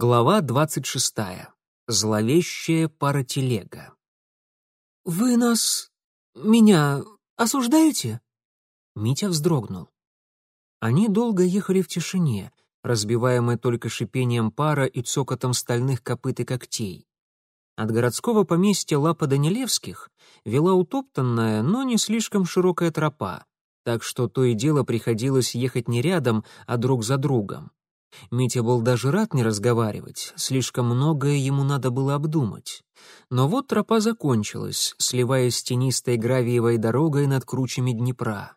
Глава двадцать шестая. Зловещая паротелега. «Вы нас... меня осуждаете?» Митя вздрогнул. Они долго ехали в тишине, разбиваемой только шипением пара и цокотом стальных копыт и когтей. От городского поместья Лапа Данилевских вела утоптанная, но не слишком широкая тропа, так что то и дело приходилось ехать не рядом, а друг за другом. Митя был даже рад не разговаривать, слишком многое ему надо было обдумать. Но вот тропа закончилась, сливаясь с тенистой гравиевой дорогой над кручами Днепра.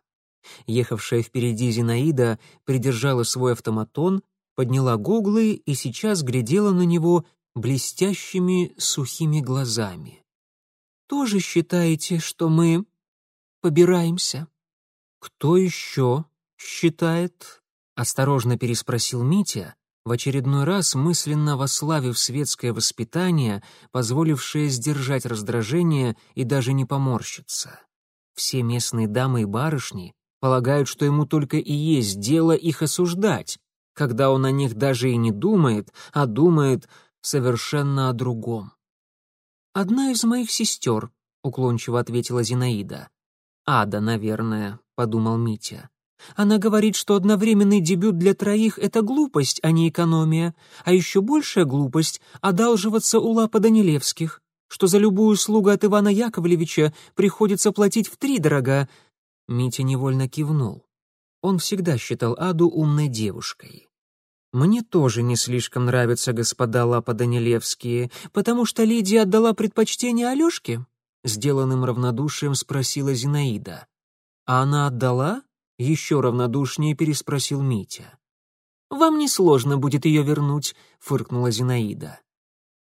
Ехавшая впереди Зинаида придержала свой автоматон, подняла гуглы и сейчас глядела на него блестящими сухими глазами. «Тоже считаете, что мы побираемся?» «Кто еще считает?» — осторожно переспросил Митя, в очередной раз мысленно вославив светское воспитание, позволившее сдержать раздражение и даже не поморщиться. Все местные дамы и барышни полагают, что ему только и есть дело их осуждать, когда он о них даже и не думает, а думает совершенно о другом. «Одна из моих сестер», — уклончиво ответила Зинаида. «Ада, наверное», — подумал Митя. Она говорит, что одновременный дебют для троих — это глупость, а не экономия, а еще большая глупость — одалживаться у Лапа Данилевских, что за любую услугу от Ивана Яковлевича приходится платить втридорога. Митя невольно кивнул. Он всегда считал Аду умной девушкой. «Мне тоже не слишком нравятся господа Лапа Данилевские, потому что Лидия отдала предпочтение Алешке?» Сделанным равнодушием спросила Зинаида. «А она отдала?» Еще равнодушнее переспросил Митя. «Вам несложно будет ее вернуть», — фыркнула Зинаида.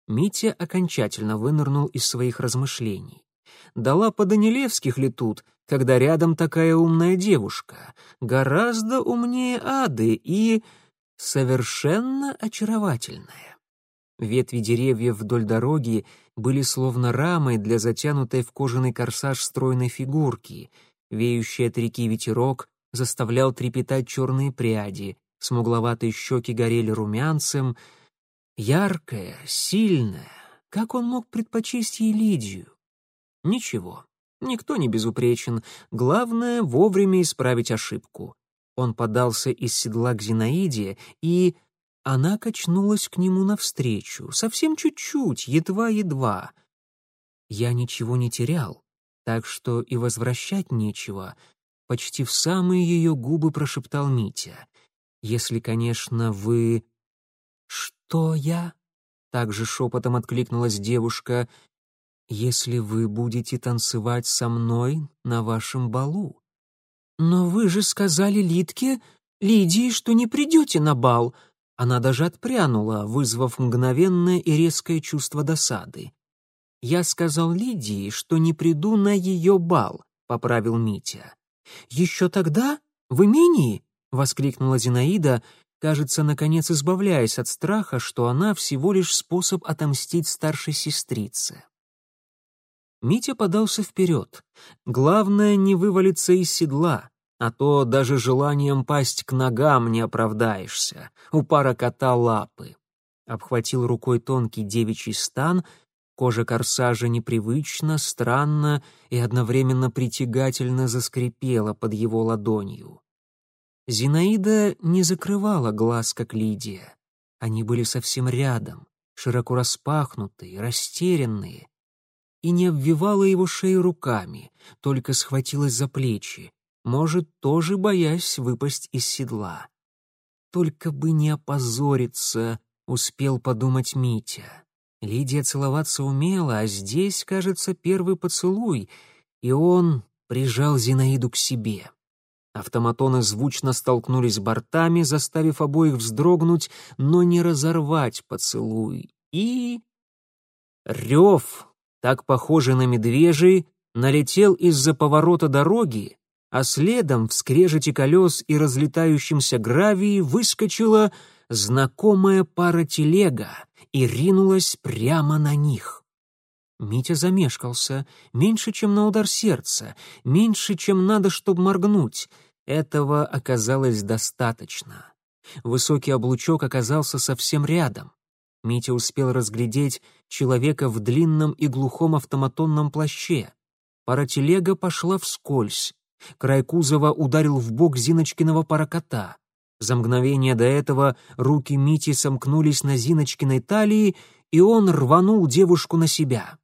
Митя окончательно вынырнул из своих размышлений. Дала по Данилевских ли тут, когда рядом такая умная девушка, гораздо умнее Ады и совершенно очаровательная. Ветви деревьев вдоль дороги были словно рамой для затянутой в кожаный корсаж стройной фигурки. Веющий от реки ветерок заставлял трепетать черные пряди, смугловатые щеки горели румянцем. Яркая, сильная, как он мог предпочесть ей Лидию? Ничего, никто не безупречен, главное — вовремя исправить ошибку. Он подался из седла к Зинаиде, и она качнулась к нему навстречу, совсем чуть-чуть, едва-едва. Я ничего не терял, так что и возвращать нечего, почти в самые ее губы прошептал Митя. «Если, конечно, вы...» «Что я?» — также шепотом откликнулась девушка. «Если вы будете танцевать со мной на вашем балу». «Но вы же сказали Литке, Лидии, что не придете на бал». Она даже отпрянула, вызвав мгновенное и резкое чувство досады. «Я сказал Лидии, что не приду на ее бал», — поправил Митя. «Еще тогда? В имении?» — воскликнула Зинаида, кажется, наконец избавляясь от страха, что она всего лишь способ отомстить старшей сестрице. Митя подался вперед. Главное — не вывалиться из седла, а то даже желанием пасть к ногам не оправдаешься. У пара кота лапы. Обхватил рукой тонкий девичий стан — Кожа корсажа непривычно, странно и одновременно притягательно заскрипела под его ладонью. Зинаида не закрывала глаз, как Лидия. Они были совсем рядом, широко распахнутые, растерянные. И не обвивала его шею руками, только схватилась за плечи, может, тоже боясь выпасть из седла. Только бы не опозориться, успел подумать Митя. Лидия целоваться умела, а здесь, кажется, первый поцелуй, и он прижал Зинаиду к себе. Автоматоны звучно столкнулись бортами, заставив обоих вздрогнуть, но не разорвать поцелуй. И... Рев, так похожий на медвежий, налетел из-за поворота дороги, а следом в скрежете колес и разлетающемся гравии выскочила знакомая пара телега и ринулась прямо на них. Митя замешкался, меньше, чем на удар сердца, меньше, чем надо, чтобы моргнуть. Этого оказалось достаточно. Высокий облучок оказался совсем рядом. Митя успел разглядеть человека в длинном и глухом автоматонном плаще. Паротелега пошла вскользь. Край кузова ударил в бок Зиночкиного паракота. За мгновение до этого руки Мити сомкнулись на Зиночкиной талии, и он рванул девушку на себя.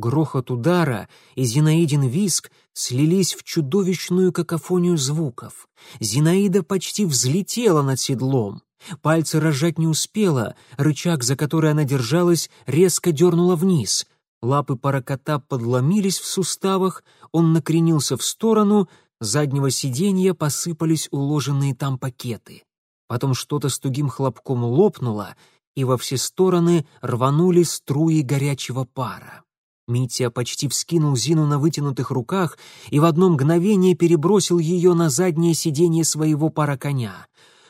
Грохот удара и Зинаидин виск слились в чудовищную какофонию звуков. Зинаида почти взлетела над седлом. Пальцы разжать не успела, рычаг, за который она держалась, резко дернула вниз. Лапы паракота подломились в суставах, он накренился в сторону, заднего сиденья посыпались уложенные там пакеты. Потом что-то с тугим хлопком лопнуло, и во все стороны рванули струи горячего пара. Митя почти вскинул Зину на вытянутых руках и в одно мгновение перебросил ее на заднее сиденье своего параконя.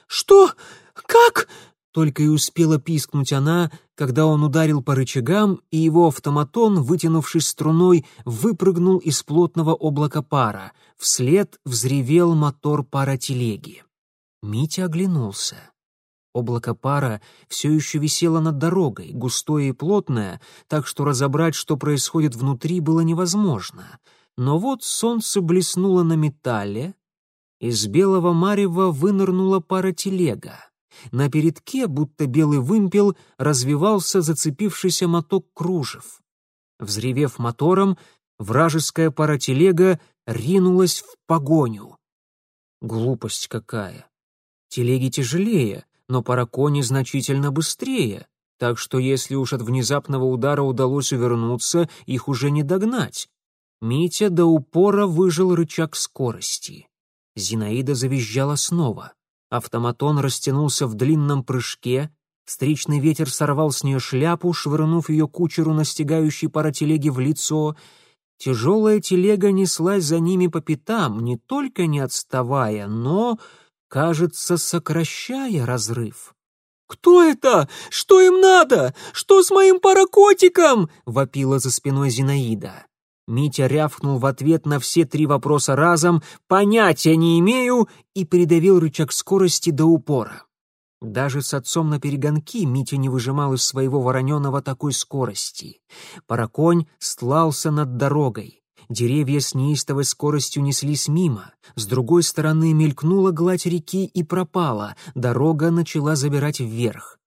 «Что? Как?» Только и успела пискнуть она, когда он ударил по рычагам, и его автоматон, вытянувшись струной, выпрыгнул из плотного облака пара. Вслед взревел мотор паротелеги. Митя оглянулся. Облако пара все еще висело над дорогой, густое и плотное, так что разобрать, что происходит внутри, было невозможно. Но вот солнце блеснуло на металле, из белого марева вынырнула пара телега. На передке, будто белый вымпел, развивался зацепившийся моток кружев. Взревев мотором, вражеская паротелега ринулась в погоню. Глупость какая! Телеги тяжелее, но паракони значительно быстрее, так что если уж от внезапного удара удалось увернуться, их уже не догнать. Митя до упора выжил рычаг скорости. Зинаида завизжала снова. Автоматон растянулся в длинном прыжке, встречный ветер сорвал с нее шляпу, швырнув ее кучеру, настигающей паротелеги в лицо. Тяжелая телега неслась за ними по пятам, не только не отставая, но кажется, сокращая разрыв. «Кто это? Что им надо? Что с моим паракотиком?» — вопила за спиной Зинаида. Митя рявкнул в ответ на все три вопроса разом «понятия не имею» и придавил рычаг скорости до упора. Даже с отцом на перегонки Митя не выжимал из своего вороненого такой скорости. Параконь стлался над дорогой. Деревья с неистовой скоростью неслись мимо. С другой стороны мелькнула гладь реки и пропала. Дорога начала забирать вверх.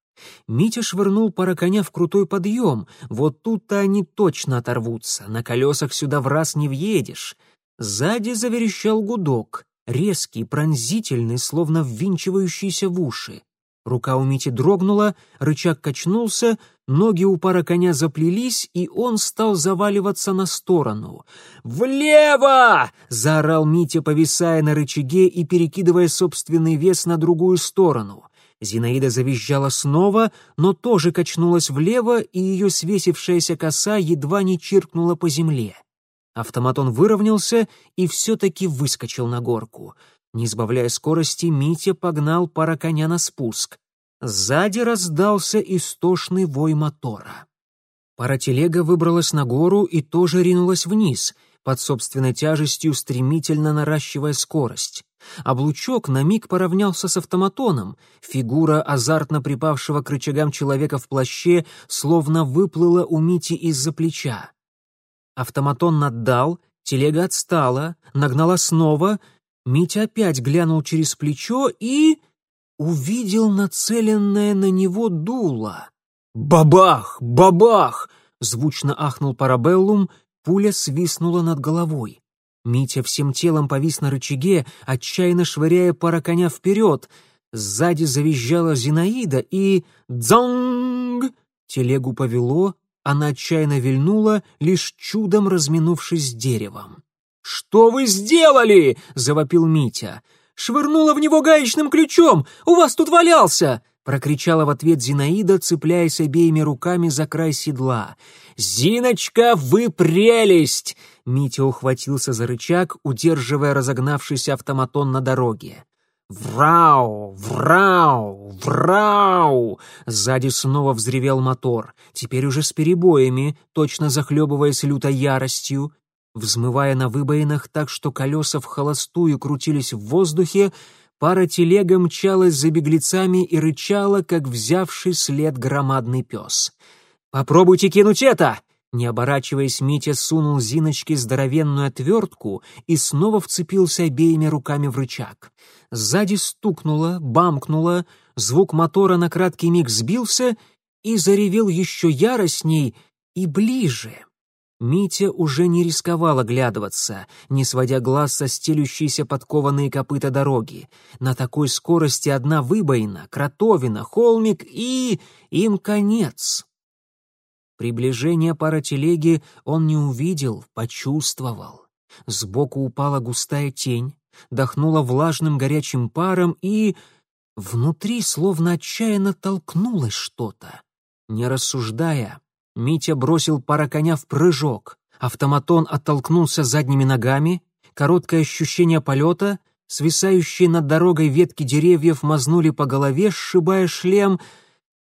Митя швырнул пара коня в крутой подъем. Вот тут-то они точно оторвутся. На колесах сюда в раз не въедешь. Сзади заверещал гудок. Резкий, пронзительный, словно ввинчивающийся в уши. Рука у Мити дрогнула, рычаг качнулся, ноги у пара коня заплелись, и он стал заваливаться на сторону. «Влево!» — заорал Митя, повисая на рычаге и перекидывая собственный вес на другую сторону. Зинаида завизжала снова, но тоже качнулась влево, и ее свесившаяся коса едва не чиркнула по земле. Автоматон выровнялся и все-таки выскочил на горку. Не сбавляя скорости, Митя погнал пара коня на спуск. Сзади раздался истошный вой мотора. Паротелега выбралась на гору и тоже ринулась вниз, под собственной тяжестью стремительно наращивая скорость. Облучок на миг поравнялся с автоматоном. Фигура азартно припавшего к рычагам человека в плаще словно выплыла у Мити из-за плеча. Автоматон наддал, телега отстала, нагнала снова, Митя опять глянул через плечо и... увидел нацеленное на него дуло. «Бабах! Бабах!» — звучно ахнул парабеллум, пуля свистнула над головой. Митя всем телом повис на рычаге, отчаянно швыряя пара коня вперед. Сзади завизжала Зинаида и... «Дзонг!» Телегу повело, она отчаянно вильнула, лишь чудом разминувшись с деревом. «Что вы сделали?» — завопил Митя. «Швырнула в него гаечным ключом! У вас тут валялся!» — прокричала в ответ Зинаида, цепляясь обеими руками за край седла. «Зиночка, вы прелесть!» Митя ухватился за рычаг, удерживая разогнавшийся автоматон на дороге. «Врау! Врау! Врау!» Сзади снова взревел мотор, теперь уже с перебоями, точно захлебываясь лютой яростью. Взмывая на выбоинах так, что колеса в холостую крутились в воздухе, пара телега мчалась за беглецами и рычала, как взявший след громадный пес. «Попробуйте кинуть это!» Не оборачиваясь, Митя сунул Зиночке здоровенную отвертку и снова вцепился обеими руками в рычаг. Сзади стукнуло, бамкнуло, звук мотора на краткий миг сбился и заревел еще яростней и ближе. Митя уже не рисковал оглядываться, не сводя глаз со стелющейся подкованные копыта дороги. На такой скорости одна выбоина, кротовина, холмик и... им конец. Приближение паротелеги он не увидел, почувствовал. Сбоку упала густая тень, дохнула влажным горячим паром и... Внутри словно отчаянно толкнулось что-то. Не рассуждая, Митя бросил пара коня в прыжок. Автоматон оттолкнулся задними ногами, короткое ощущение полета, свисающие над дорогой ветки деревьев мазнули по голове, сшибая шлем —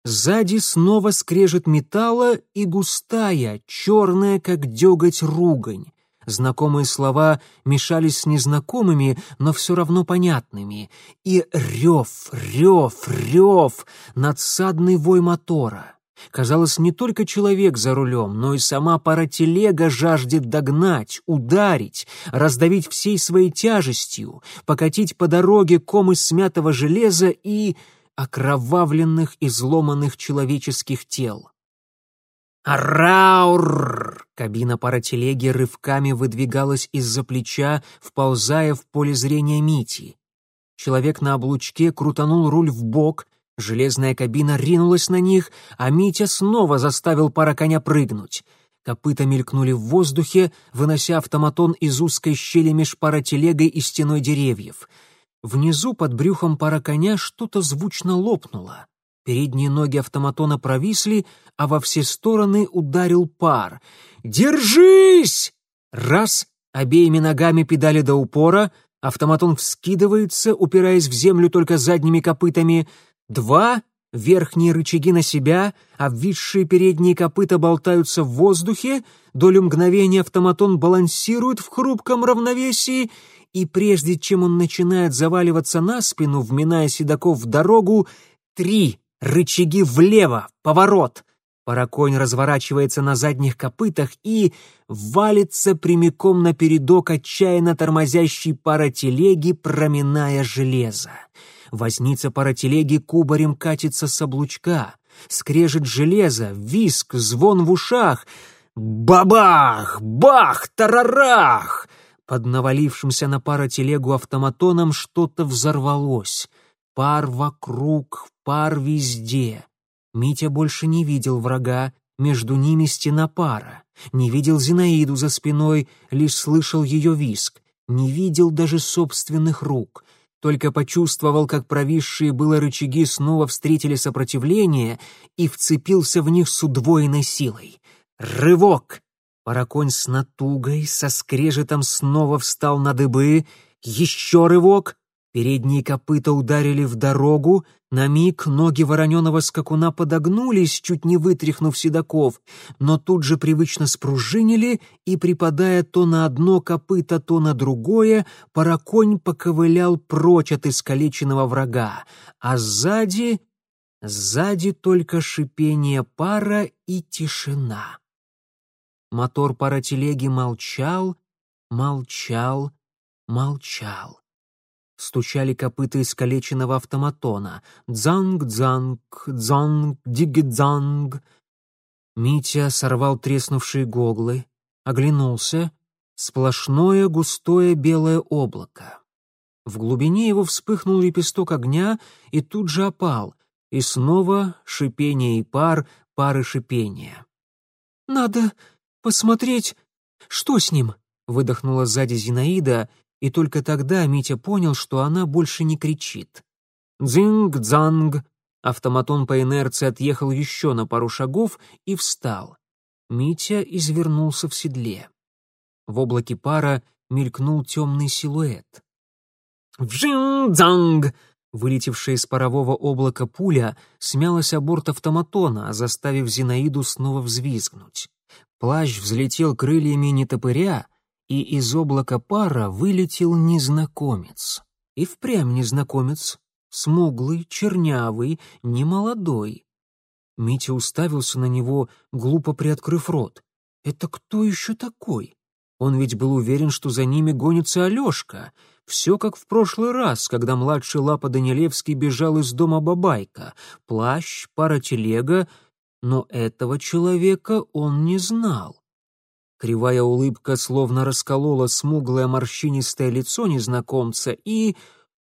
Сзади снова скрежет металла и густая, черная, как деготь, ругань. Знакомые слова мешались с незнакомыми, но все равно понятными. И рев, рев, рев, надсадный вой мотора. Казалось, не только человек за рулем, но и сама пара телега жаждет догнать, ударить, раздавить всей своей тяжестью, покатить по дороге ком из смятого железа и окровавленных, изломанных человеческих тел. «Араур!» Кабина паротелеги рывками выдвигалась из-за плеча, вползая в поле зрения Мити. Человек на облучке крутанул руль в бок, железная кабина ринулась на них, а Митя снова заставил пароконя прыгнуть. Копыта мелькнули в воздухе, вынося автоматон из узкой щели меж паротелегой и стеной деревьев — Внизу под брюхом пара коня что-то звучно лопнуло. Передние ноги автоматона провисли, а во все стороны ударил пар. «Держись!» Раз, обеими ногами педали до упора, автоматон вскидывается, упираясь в землю только задними копытами. Два, верхние рычаги на себя, обвисшие передние копыта болтаются в воздухе, долю мгновения автоматон балансирует в хрупком равновесии — и прежде чем он начинает заваливаться на спину, вминая седаков в дорогу, три рычаги влево, поворот. Параконь разворачивается на задних копытах и валится прямиком на передок отчаянно тормозящей паротелеги, проминая железо. Возница паротелеги кубарем катится с облучка. Скрежет железо, виск, звон в ушах. Бабах! Бах! Тарарах! Под навалившимся на паротелегу автоматоном что-то взорвалось. Пар вокруг, пар везде. Митя больше не видел врага, между ними стена пара. Не видел Зинаиду за спиной, лишь слышал ее виск. Не видел даже собственных рук. Только почувствовал, как провисшие было рычаги снова встретили сопротивление и вцепился в них с удвоенной силой. Рывок! Параконь с натугой, со скрежетом снова встал на дыбы, еще рывок, передние копыта ударили в дорогу, на миг ноги вороненого скакуна подогнулись, чуть не вытряхнув седаков, но тут же привычно спружинили, и, припадая то на одно копыто, то на другое, параконь поковылял прочь от искалеченного врага, а сзади... Сзади только шипение пара и тишина. Мотор паротелеги молчал, молчал, молчал. Стучали копыта искалеченного автоматона. Дзанг-дзанг, дзанг-диги-дзанг. Митя сорвал треснувшие гоглы, оглянулся. Сплошное густое белое облако. В глубине его вспыхнул лепесток огня и тут же опал, и снова шипение и пар, пары шипения. «Надо «Посмотреть, что с ним?» — выдохнула сзади Зинаида, и только тогда Митя понял, что она больше не кричит. «Дзинг-дзанг!» Автоматон по инерции отъехал еще на пару шагов и встал. Митя извернулся в седле. В облаке пара мелькнул темный силуэт. «Вжин-дзанг!» Вылетевшая из парового облака пуля смялась о борт автоматона, заставив Зинаиду снова взвизгнуть. Плащ взлетел крыльями нетопыря, и из облака пара вылетел незнакомец. И впрямь незнакомец, смуглый, чернявый, немолодой. Митя уставился на него, глупо приоткрыв рот. «Это кто еще такой?» Он ведь был уверен, что за ними гонится Алешка. Все как в прошлый раз, когда младший Лапа Данилевский бежал из дома Бабайка. Плащ, пара телега, но этого человека он не знал. Кривая улыбка словно расколола смуглое морщинистое лицо незнакомца, и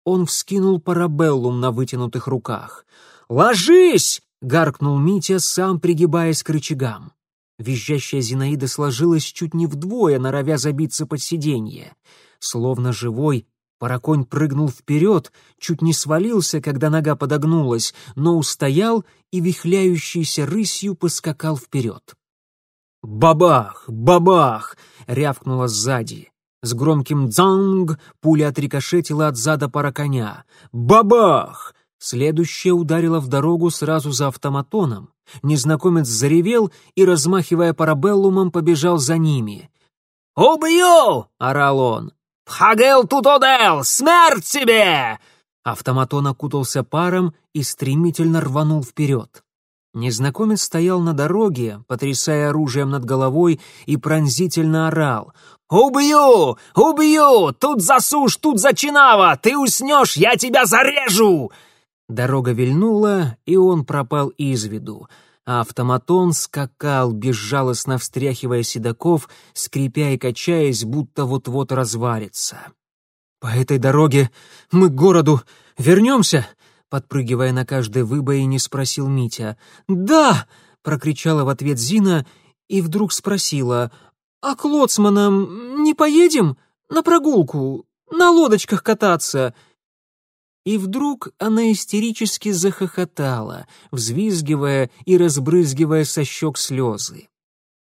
он вскинул парабеллум на вытянутых руках. «Ложись!» — гаркнул Митя, сам пригибаясь к рычагам. Визжащая Зинаида сложилась чуть не вдвое, норовя забиться под сиденье. Словно живой, Параконь прыгнул вперед, чуть не свалился, когда нога подогнулась, но устоял и вихляющейся рысью поскакал вперед. «Бабах! Бабах!» — рявкнуло сзади. С громким «дзанг» пуля отрикошетила от зада параконя. «Бабах!» Следующая ударила в дорогу сразу за автоматоном. Незнакомец заревел и, размахивая парабеллумом, побежал за ними. «Убью!» — орал он. «Пхагел тутодел! Смерть тебе!» Автоматон окутался паром и стремительно рванул вперед. Незнакомец стоял на дороге, потрясая оружием над головой, и пронзительно орал. «Убью! Убью! Тут засушь, тут зачинава! Ты уснешь, я тебя зарежу!» Дорога вильнула, и он пропал из виду, а автоматон скакал, безжалостно встряхивая седаков, скрипя и качаясь, будто вот-вот развалится. «По этой дороге мы к городу вернемся?» Подпрыгивая на каждой выбоине, спросил Митя. «Да!» — прокричала в ответ Зина и вдруг спросила. «А к лоцманам не поедем? На прогулку? На лодочках кататься?» И вдруг она истерически захохотала, взвизгивая и разбрызгивая со щек слезы.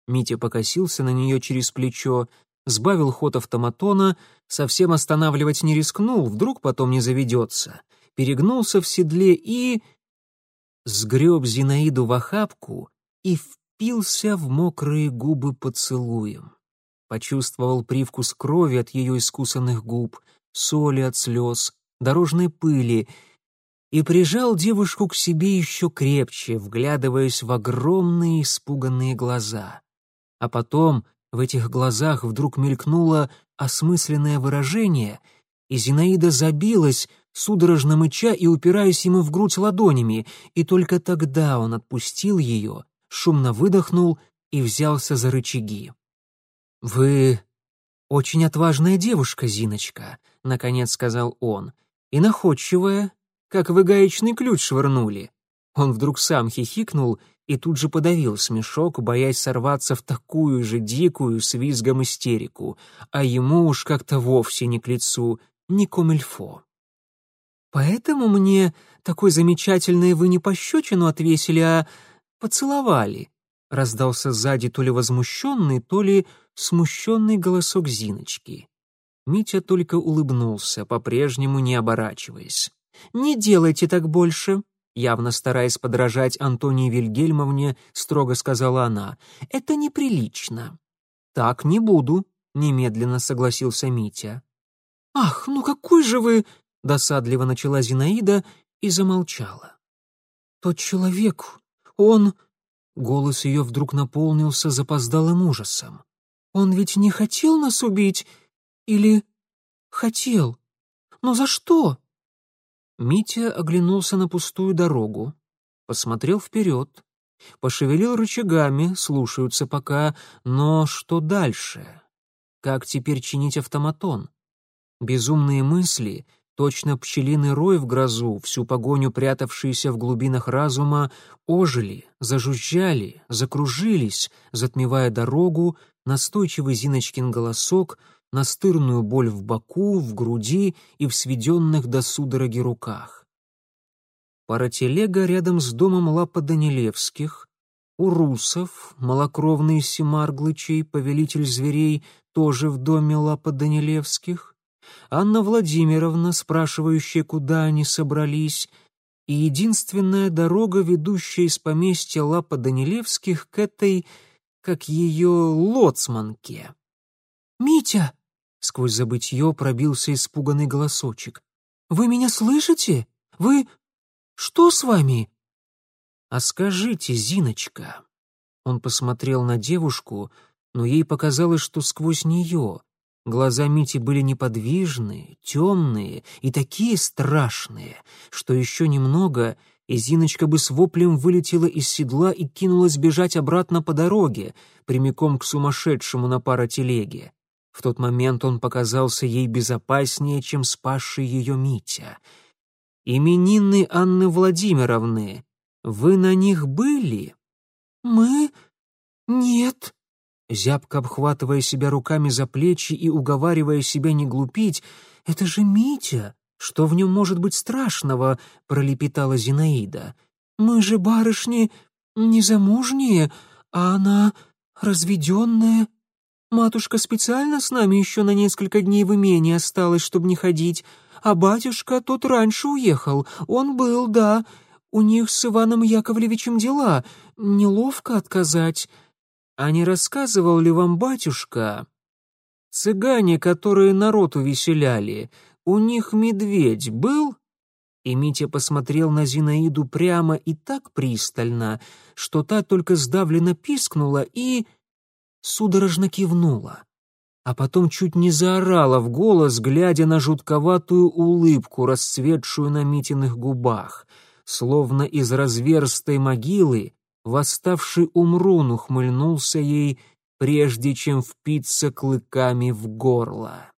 Митя покосился на нее через плечо, сбавил ход автоматона, совсем останавливать не рискнул, вдруг потом не заведется, перегнулся в седле и... сгреб Зинаиду в охапку и впился в мокрые губы поцелуем. Почувствовал привкус крови от ее искусанных губ, соли от слез, дорожной пыли, и прижал девушку к себе еще крепче, вглядываясь в огромные испуганные глаза. А потом в этих глазах вдруг мелькнуло осмысленное выражение, и Зинаида забилась, судорожно мыча и упираясь ему в грудь ладонями, и только тогда он отпустил ее, шумно выдохнул и взялся за рычаги. «Вы очень отважная девушка, Зиночка», — наконец сказал он, — и находчивая, как вы гаечный ключ швырнули. Он вдруг сам хихикнул и тут же подавил смешок, боясь сорваться в такую же дикую с визгом истерику, а ему уж как-то вовсе не к лицу, не комильфо. «Поэтому мне такой замечательный вы не пощечину отвесили, а поцеловали», — раздался сзади то ли возмущенный, то ли смущенный голосок Зиночки. Митя только улыбнулся, по-прежнему не оборачиваясь. «Не делайте так больше», явно стараясь подражать Антонии Вильгельмовне, строго сказала она. «Это неприлично». «Так не буду», — немедленно согласился Митя. «Ах, ну какой же вы...» — досадливо начала Зинаида и замолчала. «Тот человек, он...» Голос ее вдруг наполнился запоздалым ужасом. «Он ведь не хотел нас убить или хотел? Но за что?» Митя оглянулся на пустую дорогу, посмотрел вперед, пошевелил рычагами, слушаются пока, но что дальше? Как теперь чинить автоматон? Безумные мысли, точно пчелиный рой в грозу, всю погоню прятавшиеся в глубинах разума, ожили, зажужжали, закружились, затмевая дорогу, настойчивый Зиночкин голосок — настырную боль в боку, в груди и в сведенных до судороги руках. Паротелега рядом с домом Лапа Данилевских, у русов, малокровный Семарглычей, повелитель зверей, тоже в доме Лапа Данилевских, Анна Владимировна, спрашивающая, куда они собрались, и единственная дорога, ведущая из поместья Лапа Данилевских к этой, как ее лоцманке. «Митя!» — сквозь забытье пробился испуганный голосочек. Вы меня слышите? Вы... Что с вами?» «А скажите, Зиночка...» Он посмотрел на девушку, но ей показалось, что сквозь нее. Глаза Мити были неподвижные, темные и такие страшные, что еще немного, и Зиночка бы с воплем вылетела из седла и кинулась бежать обратно по дороге, прямиком к сумасшедшему на паротелеге. В тот момент он показался ей безопаснее, чем спасший ее Митя. «Именины Анны Владимировны, вы на них были?» «Мы? Нет». Зябко обхватывая себя руками за плечи и уговаривая себя не глупить, «Это же Митя! Что в нем может быть страшного?» — пролепетала Зинаида. «Мы же барышни незамужние, а она разведенная. Матушка специально с нами еще на несколько дней в имении осталась, чтобы не ходить, а батюшка тот раньше уехал, он был, да, у них с Иваном Яковлевичем дела, неловко отказать. А не рассказывал ли вам батюшка? Цыгане, которые народ увеселяли, у них медведь был? И Митя посмотрел на Зинаиду прямо и так пристально, что та только сдавленно пискнула и... судорожно кивнула а потом чуть не заорала в голос, глядя на жутковатую улыбку, расцветшую на Митиных губах словно из разверстой могилы, восставший Умрун ухмыльнулся ей, прежде чем впиться клыками в горло.